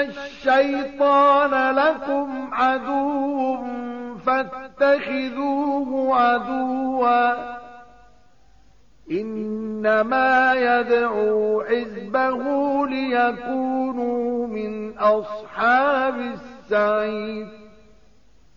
الشيطان لكم عدو فاتخذوه عدوا. إنما يدعو حزبه ليكونوا من أصحاب السعيد